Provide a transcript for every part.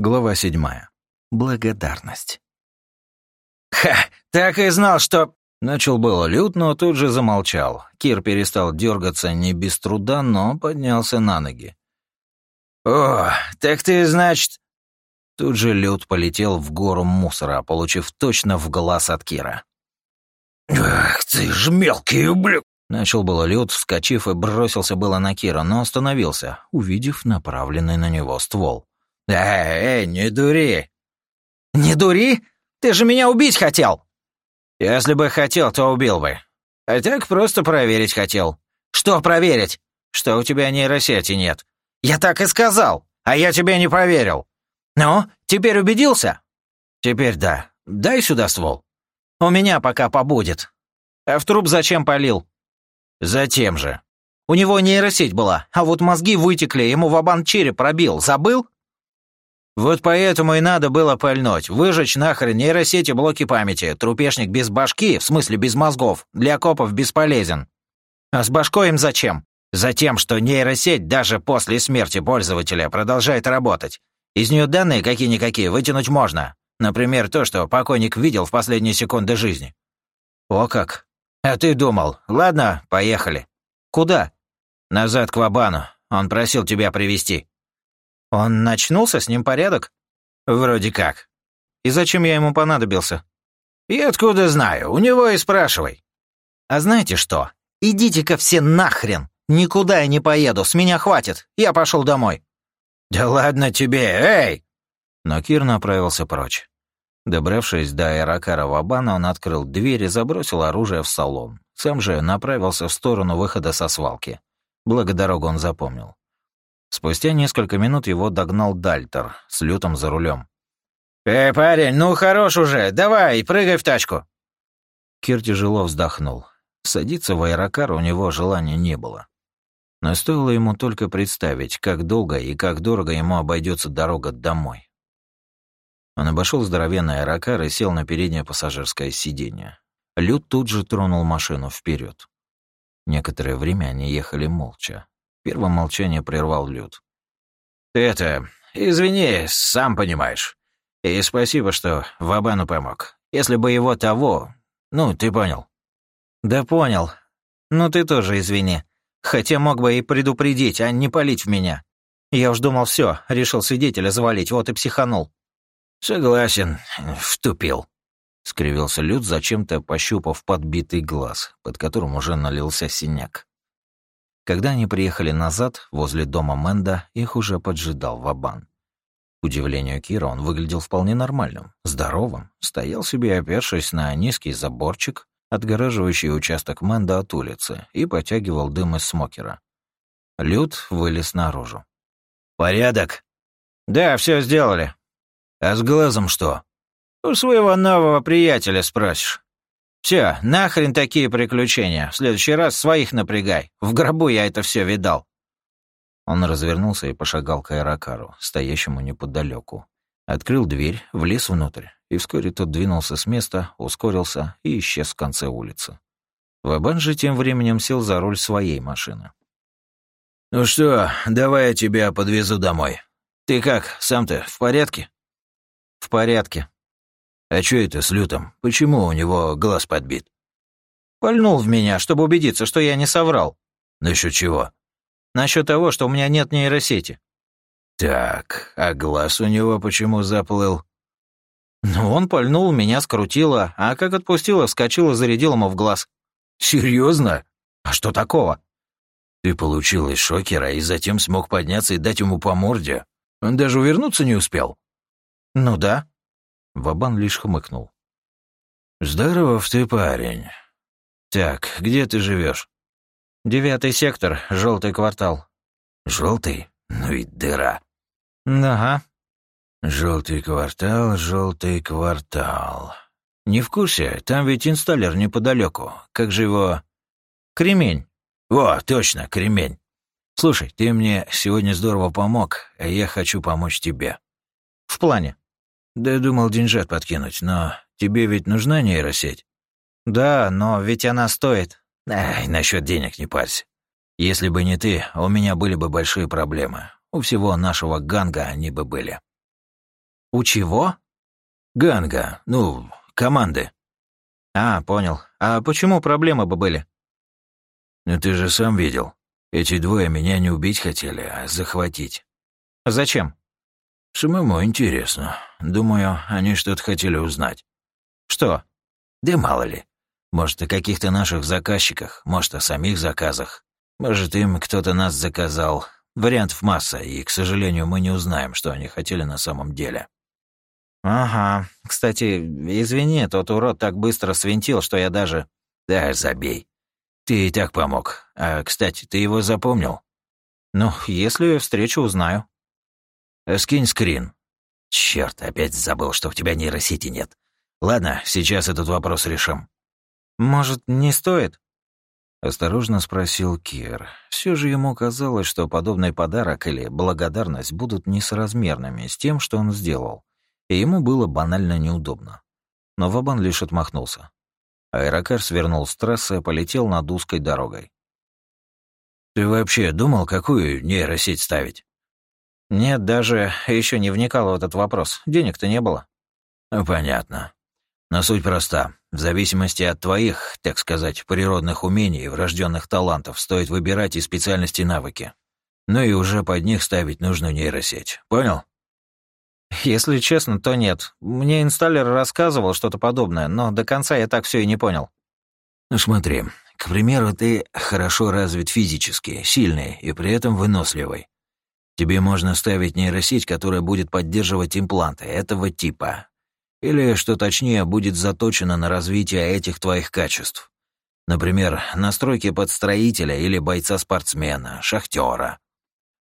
Глава седьмая. Благодарность. «Ха! Так и знал, что...» Начал было лют, но тут же замолчал. Кир перестал дергаться не без труда, но поднялся на ноги. «О, так ты, значит...» Тут же лют полетел в гору мусора, получив точно в глаз от Кира. «Ах ты ж мелкий ублюдок!» Начал было лед, вскочив и бросился было на Кира, но остановился, увидев направленный на него ствол. «Эй, эй, не дури!» «Не дури? Ты же меня убить хотел!» «Если бы хотел, то убил бы. А так просто проверить хотел». «Что проверить?» «Что у тебя нейросети нет». «Я так и сказал, а я тебе не поверил». «Ну, теперь убедился?» «Теперь да. Дай сюда ствол». «У меня пока побудет». «А в труп зачем полил?» «Затем же». «У него нейросеть была, а вот мозги вытекли, ему вабан череп пробил. Забыл?» Вот поэтому и надо было пальнуть, выжечь нахрен нейросети блоки памяти. Трупешник без башки, в смысле без мозгов, для копов бесполезен. А с башкой им зачем? Затем, что нейросеть даже после смерти пользователя продолжает работать. Из нее данные какие-никакие вытянуть можно. Например, то, что покойник видел в последние секунды жизни. О как. А ты думал. Ладно, поехали. Куда? Назад к Вабану. Он просил тебя привести. Он начнулся, с ним порядок? Вроде как. И зачем я ему понадобился? И откуда знаю, у него и спрашивай. А знаете что? Идите-ка все нахрен. Никуда я не поеду, с меня хватит. Я пошел домой. Да ладно тебе, эй! Но Кир направился прочь. Добравшись до аэрокара Вабана, он открыл дверь и забросил оружие в салон. Сам же направился в сторону выхода со свалки. Благо дорогу он запомнил. Спустя несколько минут его догнал Дальтер с лютом за рулем. «Эй, парень, ну хорош уже, давай, прыгай в тачку!» Кир тяжело вздохнул. Садиться в аэрокар у него желания не было. Но стоило ему только представить, как долго и как дорого ему обойдется дорога домой. Он обошел здоровенный аэрокар и сел на переднее пассажирское сиденье. Люд тут же тронул машину вперед. Некоторое время они ехали молча. Первое молчание прервал Люд. «Ты это... Извини, сам понимаешь. И спасибо, что Вабану помог. Если бы его того... Ну, ты понял». «Да понял. Ну ты тоже извини. Хотя мог бы и предупредить, а не палить в меня. Я уж думал, все, решил свидетеля завалить, вот и психанул». «Согласен, втупил», — скривился Люд, зачем-то пощупав подбитый глаз, под которым уже налился синяк. Когда они приехали назад, возле дома Мэнда, их уже поджидал Вабан. К удивлению Кира, он выглядел вполне нормальным, здоровым, стоял себе, опершись на низкий заборчик, отгораживающий участок Мэнда от улицы, и потягивал дым из смокера. Люд вылез наружу. «Порядок?» «Да, все сделали». «А с глазом что?» «У своего нового приятеля спросишь». Все, нахрен такие приключения. В следующий раз своих напрягай. В гробу я это все видал. Он развернулся и пошагал к аэрокару, стоящему неподалеку. Открыл дверь, влез внутрь, и вскоре тот двинулся с места, ускорился и исчез в конце улицы. Вабан же тем временем сел за руль своей машины. «Ну что, давай я тебя подвезу домой. Ты как, сам-то в порядке?» «В порядке», «А чё это с Лютом? Почему у него глаз подбит?» «Пальнул в меня, чтобы убедиться, что я не соврал». «Насчёт чего?» «Насчёт того, что у меня нет нейросети». «Так, а глаз у него почему заплыл?» «Ну, он пальнул, меня скрутило, а как отпустило, вскочил и зарядил ему в глаз». «Серьёзно? А что такого?» «Ты получил из шокера и затем смог подняться и дать ему по морде. Он даже увернуться не успел?» «Ну да», Вабан лишь хмыкнул. «Здоров ты, парень. Так, где ты живешь? «Девятый сектор, желтый квартал». Желтый? Ну и дыра». «Ага». Желтый квартал, желтый квартал. Не в курсе, там ведь инсталлер неподалеку. Как же его...» «Кремень». «О, точно, кремень. Слушай, ты мне сегодня здорово помог, а я хочу помочь тебе». «В плане?» Да я думал деньжат подкинуть, но тебе ведь нужна нейросеть? Да, но ведь она стоит. Ай, насчет денег не парься. Если бы не ты, у меня были бы большие проблемы. У всего нашего ганга они бы были. «У чего?» «Ганга. Ну, команды». «А, понял. А почему проблемы бы были?» «Ну ты же сам видел. Эти двое меня не убить хотели, а захватить». «Зачем?» «Самому интересно. Думаю, они что-то хотели узнать». «Что?» «Да мало ли. Может, о каких-то наших заказчиках, может, о самих заказах. Может, им кто-то нас заказал. Вариантов масса, и, к сожалению, мы не узнаем, что они хотели на самом деле». «Ага. Кстати, извини, тот урод так быстро свинтил, что я даже...» «Да, забей. Ты и так помог. А, кстати, ты его запомнил?» «Ну, если встречу, узнаю». «Скинь скрин». Черт, опять забыл, что у тебя нейросети нет. Ладно, сейчас этот вопрос решим». «Может, не стоит?» Осторожно спросил Кир. Все же ему казалось, что подобный подарок или благодарность будут несоразмерными с тем, что он сделал, и ему было банально неудобно. Но Вабан лишь отмахнулся. Аэрокар свернул с трассы и полетел над узкой дорогой. «Ты вообще думал, какую нейросеть ставить?» «Нет, даже еще не вникал в этот вопрос. Денег-то не было». Ну, «Понятно. Но суть проста. В зависимости от твоих, так сказать, природных умений и врожденных талантов стоит выбирать и специальности навыки. Ну и уже под них ставить нужную нейросеть. Понял?» Если честно, то нет. Мне инсталлер рассказывал что-то подобное, но до конца я так все и не понял. Ну смотри, к примеру, ты хорошо развит физически, сильный и при этом выносливый. Тебе можно ставить нейросеть, которая будет поддерживать импланты этого типа. Или, что точнее, будет заточена на развитие этих твоих качеств. Например, настройки под строителя или бойца-спортсмена, шахтера.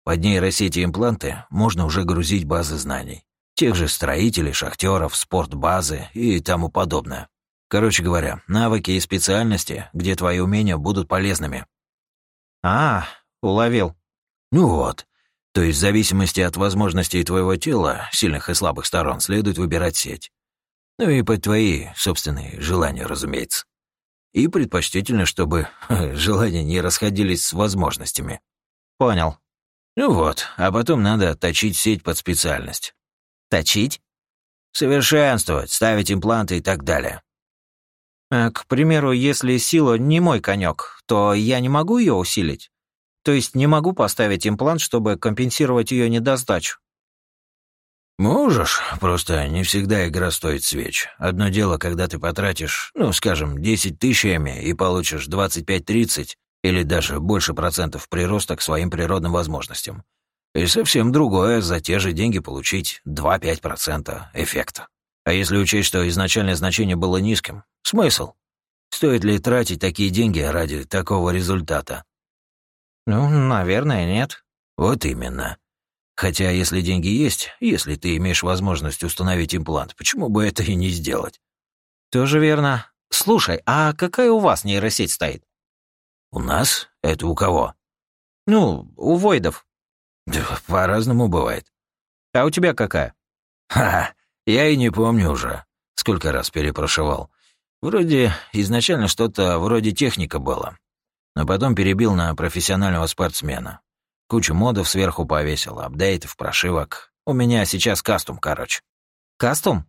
Под нейросети импланты можно уже грузить базы знаний тех же строителей, шахтеров, спортбазы и тому подобное. Короче говоря, навыки и специальности, где твои умения будут полезными. А, уловил. Ну вот. То есть в зависимости от возможностей твоего тела, сильных и слабых сторон, следует выбирать сеть. Ну и под твои собственные желания, разумеется. И предпочтительно, чтобы желания не расходились с возможностями. Понял. Ну вот, а потом надо точить сеть под специальность. Точить? Совершенствовать, ставить импланты и так далее. А, к примеру, если сила не мой конек, то я не могу ее усилить? То есть не могу поставить имплант, чтобы компенсировать ее недостачу? Можешь, просто не всегда игра стоит свеч. Одно дело, когда ты потратишь, ну, скажем, 10 тысячами и получишь 25-30 или даже больше процентов прироста к своим природным возможностям. И совсем другое за те же деньги получить 2-5% эффекта. А если учесть, что изначальное значение было низким, смысл? Стоит ли тратить такие деньги ради такого результата? Ну, наверное, нет. Вот именно. Хотя, если деньги есть, если ты имеешь возможность установить имплант, почему бы это и не сделать? Тоже верно. Слушай, а какая у вас нейросеть стоит? У нас? Это у кого? Ну, у Войдов. По-разному бывает. А у тебя какая? Ха, я и не помню уже, сколько раз перепрошивал. Вроде изначально что-то вроде техника было, но потом перебил на профессионального спортсмена. Кучу модов сверху повесил, апдейтов, прошивок. У меня сейчас кастом, короче. Кастом?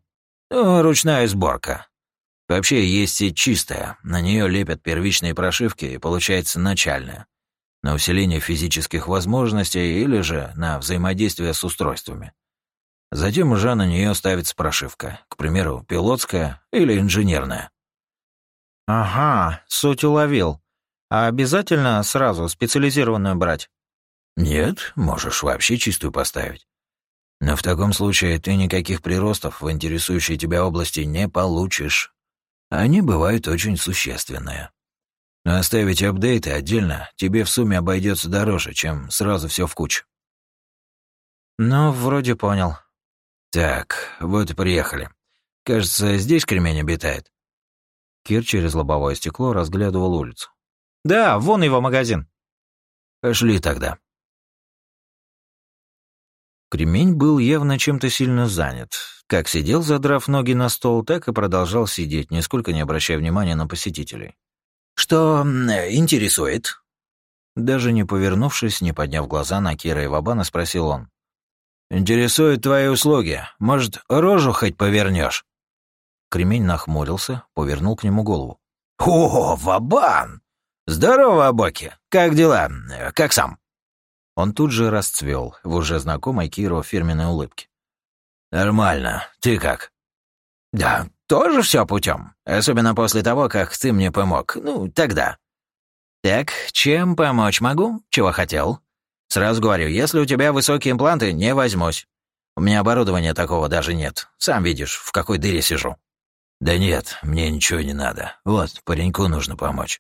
Ну, ручная сборка. Вообще есть сеть чистая, на нее лепят первичные прошивки и получается начальная на усиление физических возможностей или же на взаимодействие с устройствами. Затем уже на нее ставится прошивка, к примеру, пилотская или инженерная. Ага, суть уловил. А обязательно сразу специализированную брать? Нет, можешь вообще чистую поставить. Но в таком случае ты никаких приростов в интересующей тебя области не получишь. Они бывают очень существенные. Но оставить апдейты отдельно тебе в сумме обойдется дороже, чем сразу все в кучу. Ну, вроде понял. Так, вот и приехали. Кажется, здесь кремень обитает. Кир через лобовое стекло разглядывал улицу. Да, вон его магазин. Пошли тогда. Кремень был явно чем-то сильно занят. Как сидел, задрав ноги на стол, так и продолжал сидеть, нисколько не обращая внимания на посетителей. «Что интересует?» Даже не повернувшись, не подняв глаза на Кира и Вабана, спросил он. Интересуют твои услуги. Может, рожу хоть повернешь? Кремень нахмурился, повернул к нему голову. «О, Вабан! Здорово, Абоки! Как дела? Как сам?» Он тут же расцвел в уже знакомой Киру фирменной улыбке. «Нормально. Ты как?» «Да, тоже все путем. Особенно после того, как ты мне помог. Ну, тогда». «Так, чем помочь могу? Чего хотел?» «Сразу говорю, если у тебя высокие импланты, не возьмусь. У меня оборудования такого даже нет. Сам видишь, в какой дыре сижу». «Да нет, мне ничего не надо. Вот, пареньку нужно помочь».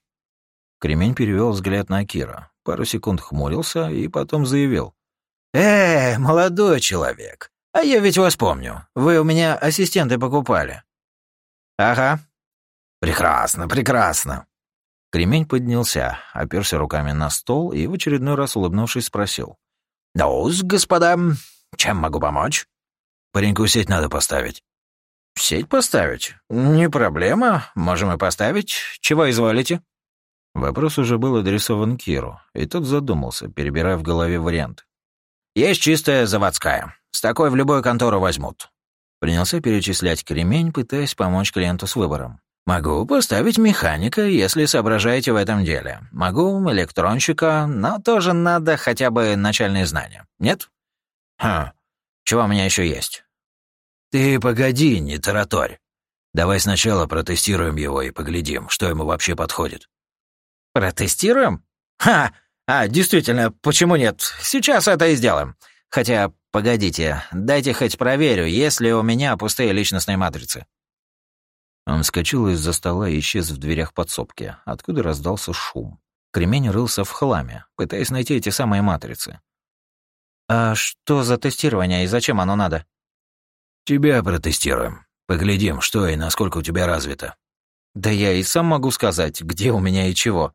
Кремень перевел взгляд на Кира, пару секунд хмурился и потом заявил. «Э, молодой человек, а я ведь вас помню. Вы у меня ассистенты покупали». «Ага». «Прекрасно, прекрасно». Кремень поднялся, оперся руками на стол и в очередной раз улыбнувшись спросил. ну господа, чем могу помочь?» «Пареньку сеть надо поставить». «Сеть поставить? Не проблема. Можем и поставить. Чего изволите?» Вопрос уже был адресован Киру, и тот задумался, перебирая в голове вариант. «Есть чистая заводская. С такой в любую контору возьмут». Принялся перечислять кремень, пытаясь помочь клиенту с выбором. «Могу поставить механика, если соображаете в этом деле. Могу электронщика, но тоже надо хотя бы начальные знания. Нет? Хм. Чего у меня еще есть? «Ты погоди, не тараторь. Давай сначала протестируем его и поглядим, что ему вообще подходит». «Протестируем? Ха! А, действительно, почему нет? Сейчас это и сделаем. Хотя, погодите, дайте хоть проверю, есть ли у меня пустые личностные матрицы». Он вскочил из-за стола и исчез в дверях подсобки, откуда раздался шум. Кремень рылся в хламе, пытаясь найти эти самые матрицы. «А что за тестирование и зачем оно надо?» «Тебя протестируем. Поглядим, что и насколько у тебя развито». «Да я и сам могу сказать, где у меня и чего».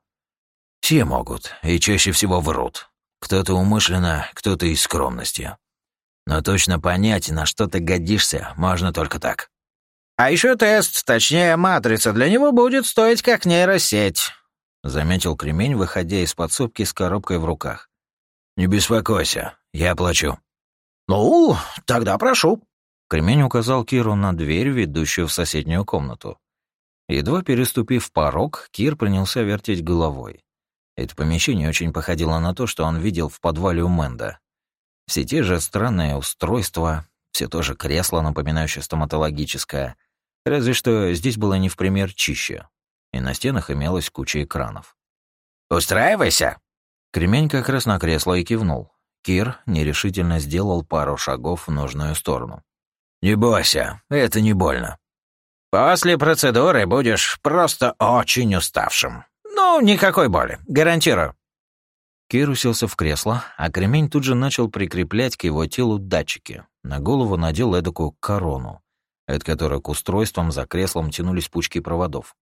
«Все могут, и чаще всего врут. Кто-то умышленно, кто-то из скромности. Но точно понять, на что ты годишься, можно только так». «А еще тест, точнее, матрица для него будет стоить как нейросеть», — заметил Кремень, выходя из подсобки с коробкой в руках. «Не беспокойся, я плачу». «Ну, тогда прошу». Кремень указал Киру на дверь, ведущую в соседнюю комнату. Едва переступив порог, Кир принялся вертеть головой. Это помещение очень походило на то, что он видел в подвале у Мэнда. Все те же странные устройства, все то же кресло, напоминающее стоматологическое, разве что здесь было не в пример чище, и на стенах имелась куча экранов. «Устраивайся!» Кремень как раз на кресло и кивнул. Кир нерешительно сделал пару шагов в нужную сторону. «Не бойся, это не больно. После процедуры будешь просто очень уставшим. Ну, никакой боли, гарантирую». Кир уселся в кресло, а кремень тут же начал прикреплять к его телу датчики. На голову надел эдакую корону, от которой к устройствам за креслом тянулись пучки проводов.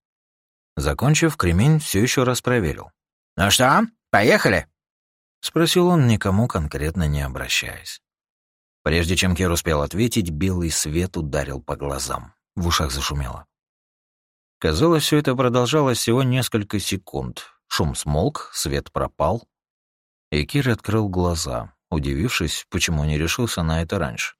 Закончив, кремень все еще раз проверил. «Ну что, поехали?» — спросил он, никому конкретно не обращаясь. Прежде чем Кир успел ответить, белый свет ударил по глазам. В ушах зашумело. Казалось, все это продолжалось всего несколько секунд. Шум смолк, свет пропал. И Кир открыл глаза, удивившись, почему не решился на это раньше.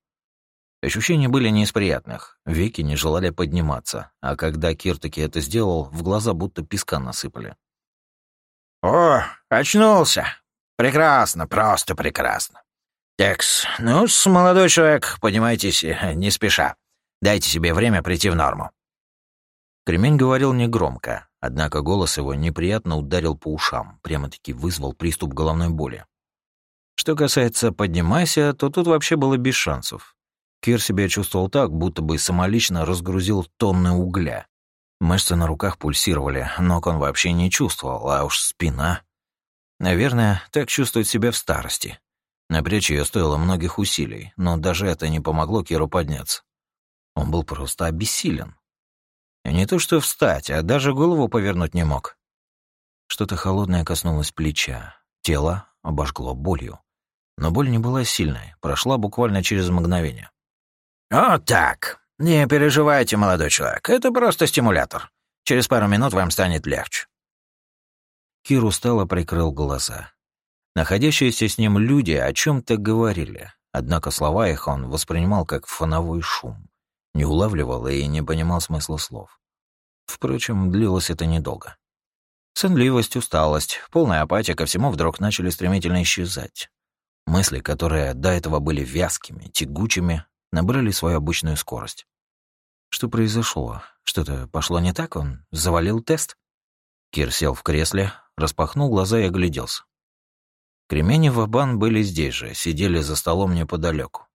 Ощущения были не из приятных, веки не желали подниматься, а когда Кир таки это сделал, в глаза будто песка насыпали. «О, очнулся! Прекрасно, просто прекрасно!» «Текс, ну молодой человек, поднимайтесь э, не спеша. Дайте себе время прийти в норму». Кремень говорил негромко, однако голос его неприятно ударил по ушам, прямо-таки вызвал приступ головной боли. Что касается «поднимайся», то тут вообще было без шансов. Кир себя чувствовал так, будто бы самолично разгрузил тонны угля. Мышцы на руках пульсировали, ног он вообще не чувствовал, а уж спина. Наверное, так чувствует себя в старости. Напрячь ее стоило многих усилий, но даже это не помогло Киру подняться. Он был просто обессилен. Не то что встать, а даже голову повернуть не мог. Что-то холодное коснулось плеча. Тело обожгло болью. Но боль не была сильной, прошла буквально через мгновение. «Вот так. Не переживайте, молодой человек, это просто стимулятор. Через пару минут вам станет легче». Кир устало прикрыл глаза. Находящиеся с ним люди о чем то говорили, однако слова их он воспринимал как фоновой шум, не улавливал и не понимал смысла слов. Впрочем, длилось это недолго. Сонливость, усталость, полная апатия ко всему вдруг начали стремительно исчезать. Мысли, которые до этого были вязкими, тягучими, набрали свою обычную скорость. Что произошло? Что-то пошло не так? Он завалил тест? Кир сел в кресле, распахнул глаза и огляделся. Кремень и Вабан были здесь же, сидели за столом неподалеку.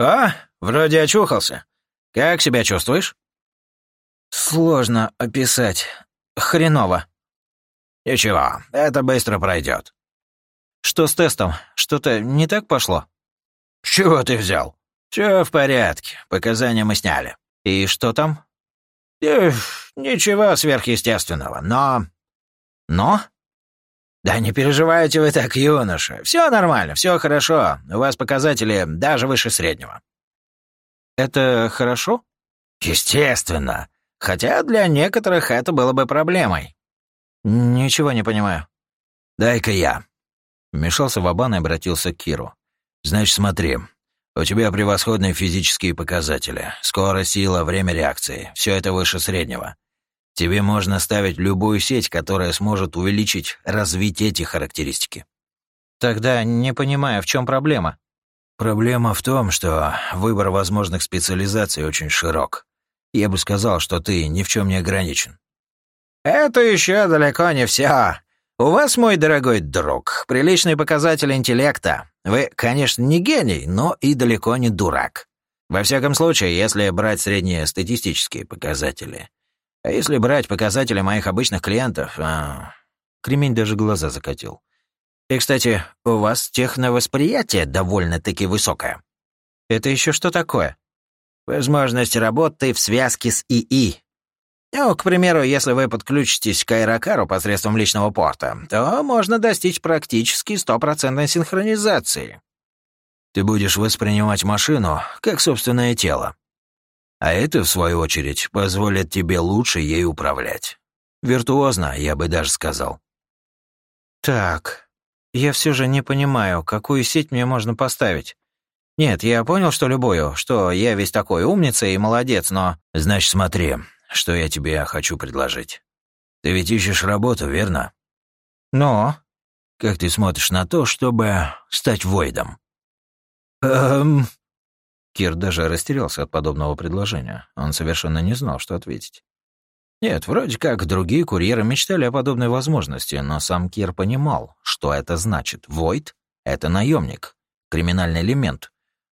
«А, вроде очухался. Как себя чувствуешь?» «Сложно описать. Хреново». «Ничего, это быстро пройдет. «Что с тестом? Что-то не так пошло?» «С чего ты взял?» «Все в порядке. Показания мы сняли». «И что там?» Эх, «Ничего сверхъестественного, но...» «Но?» «Да не переживайте вы так, юноша. Все нормально, все хорошо. У вас показатели даже выше среднего». «Это хорошо?» «Естественно. Хотя для некоторых это было бы проблемой». «Ничего не понимаю». «Дай-ка я». Вмешался Вабан и обратился к Киру. «Значит, смотри. У тебя превосходные физические показатели. Скорость, сила, время реакции. Все это выше среднего. Тебе можно ставить любую сеть, которая сможет увеличить, развить эти характеристики. Тогда не понимаю, в чем проблема. Проблема в том, что выбор возможных специализаций очень широк. Я бы сказал, что ты ни в чем не ограничен. Это еще далеко не все. У вас, мой дорогой друг, приличный показатель интеллекта. Вы, конечно, не гений, но и далеко не дурак. Во всяком случае, если брать средние статистические показатели. А если брать показатели моих обычных клиентов... А... Кремень даже глаза закатил. И, кстати, у вас техновосприятие довольно-таки высокое. Это еще что такое? Возможность работы в связке с ИИ. Ну, к примеру, если вы подключитесь к аэрокару посредством личного порта, то можно достичь практически стопроцентной синхронизации. Ты будешь воспринимать машину как собственное тело. А это, в свою очередь, позволит тебе лучше ей управлять. Виртуозно, я бы даже сказал. Так, я все же не понимаю, какую сеть мне можно поставить. Нет, я понял, что любую, что я весь такой умница и молодец, но... Значит, смотри, что я тебе хочу предложить. Ты ведь ищешь работу, верно? Но... Как ты смотришь на то, чтобы стать Войдом? Эм... Кир даже растерялся от подобного предложения. Он совершенно не знал, что ответить. Нет, вроде как другие курьеры мечтали о подобной возможности, но сам Кир понимал, что это значит. Войд — это наемник, криминальный элемент.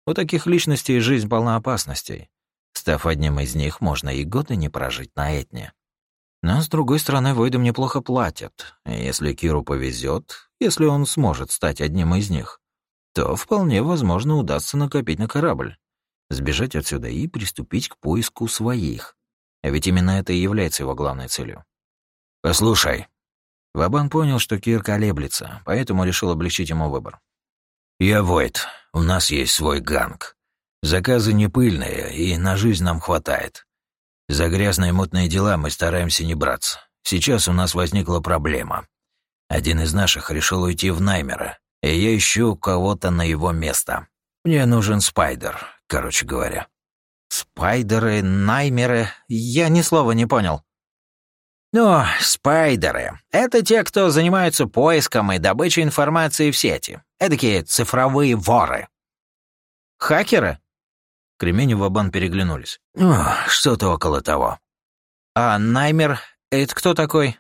У таких личностей жизнь полна опасностей. Став одним из них, можно и годы не прожить на Этне. Но, с другой стороны, Войдам неплохо платят. Если Киру повезет, если он сможет стать одним из них, то вполне возможно удастся накопить на корабль, сбежать отсюда и приступить к поиску своих. А ведь именно это и является его главной целью. «Послушай». Вабан понял, что Кир колеблется, поэтому решил облегчить ему выбор. «Я Войд. У нас есть свой ганг. Заказы не пыльные, и на жизнь нам хватает. За грязные мутные дела мы стараемся не браться. Сейчас у нас возникла проблема. Один из наших решил уйти в Наймера, и я ищу кого-то на его место. Мне нужен спайдер, короче говоря. Спайдеры, Наймеры, я ни слова не понял. Ну, спайдеры — это те, кто занимаются поиском и добычей информации в сети. Эдакие цифровые воры. Хакеры? Кремень и Вабан переглянулись. «Ну, что-то около того». «А Наймер — это кто такой?»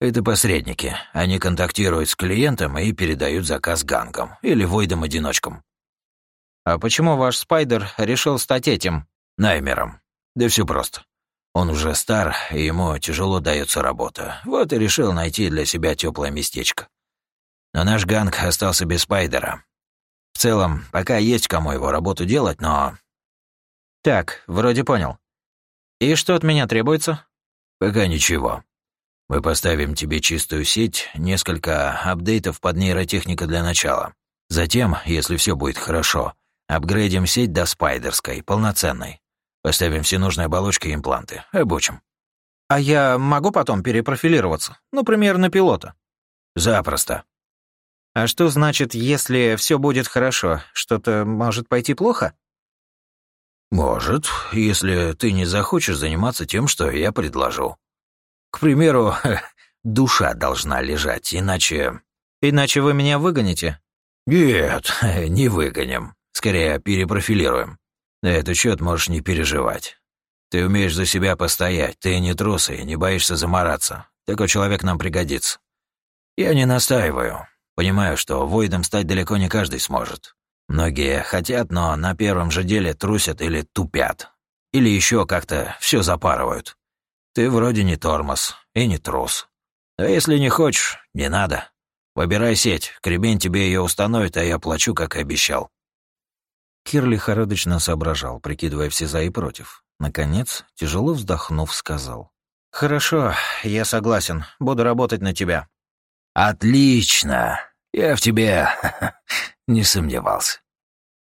«Это посредники. Они контактируют с клиентом и передают заказ гангам или войдам-одиночкам». «А почему ваш Спайдер решил стать этим?» «Наймером. Да все просто. Он уже стар, и ему тяжело дается работа. Вот и решил найти для себя теплое местечко. Но наш ганг остался без Спайдера. В целом, пока есть кому его работу делать, но «Так, вроде понял. И что от меня требуется?» «Пока ничего. Мы поставим тебе чистую сеть, несколько апдейтов под нейротехника для начала. Затем, если все будет хорошо, апгрейдим сеть до спайдерской, полноценной. Поставим все нужные оболочки и импланты. Обучим». «А я могу потом перепрофилироваться? Например, на пилота?» «Запросто. А что значит, если все будет хорошо? Что-то может пойти плохо? Может, если ты не захочешь заниматься тем, что я предложу. К примеру, душа должна лежать, иначе... Иначе вы меня выгоните? Нет, не выгоним. Скорее, перепрофилируем. На этот счет можешь не переживать. Ты умеешь за себя постоять, ты не трус и не боишься замораться. Такой человек нам пригодится. Я не настаиваю. Понимаю, что воидом стать далеко не каждый сможет. Многие хотят, но на первом же деле трусят или тупят. Или еще как-то все запарывают. Ты вроде не тормоз и не трус. А если не хочешь, не надо. Выбирай сеть, Кремень тебе ее установит, а я плачу, как и обещал». Кир лихорадочно соображал, прикидывая все за и против. Наконец, тяжело вздохнув, сказал. «Хорошо, я согласен. Буду работать на тебя». «Отлично! Я в тебе не сомневался.